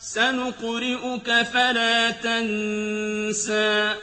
سَنُقْرِئُكَ فَلَا تَنسَىٰ.